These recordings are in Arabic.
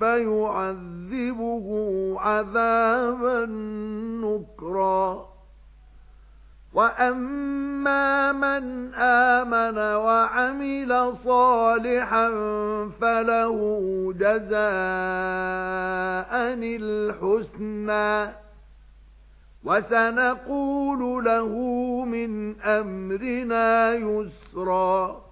فَيُعَذِّبُهُ عَذَابًا نُكْرًا. وَأَمَّا مَنْ آمَنَ وَعَمِلَ صَالِحًا فَلَهُ جَزَاءً الْحُسْنَى. وَسَنَقُولُ لَهُ مِنْ أَمْرِنَا يُسْرًا.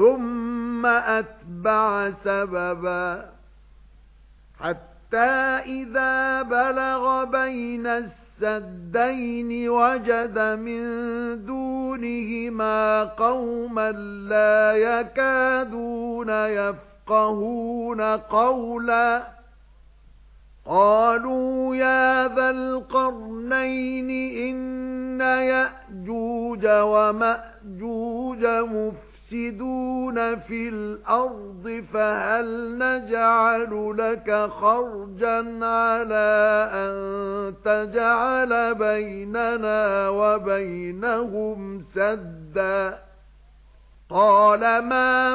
ثُمَّ أَتْبَعَ سَبَبًا حَتَّى إِذَا بَلَغَ بَيْنَ السَّدَّيْنِ وَجَدَ مِن دُونِهِمَا قَوْمًا لَّا يَكَادُونَ يَفْقَهُونَ قَوْلًا قَالُوا يَا ذَا الْقَرْنَيْنِ إِنَّ يَأْجُوجَ وَمَأْجُوجَ مُفْسِدُونَ فِي الْأَرْضِ فَهَلْ نَجْعَلُ لَكَ خَرْجًا عَلَى أَن تَجْعَلَ بَيْنَنَا وَبَيْنَهُمْ سَدًّا؟ قَالَ مَا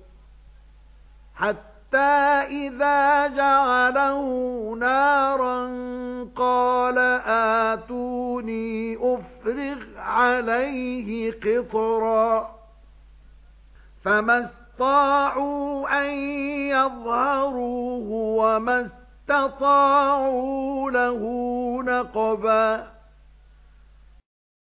حَتَّى إِذَا جَعَلَهُ نَارًا قَالَ آتُونِي أُفْرِغْ عَلَيْهِ قِطْرًا. فَمَا اسْطَاعُوا أَن يَظْهَرُوهُ وَمَا اسْتَطَاعُوا لَهُ نَقْبًا.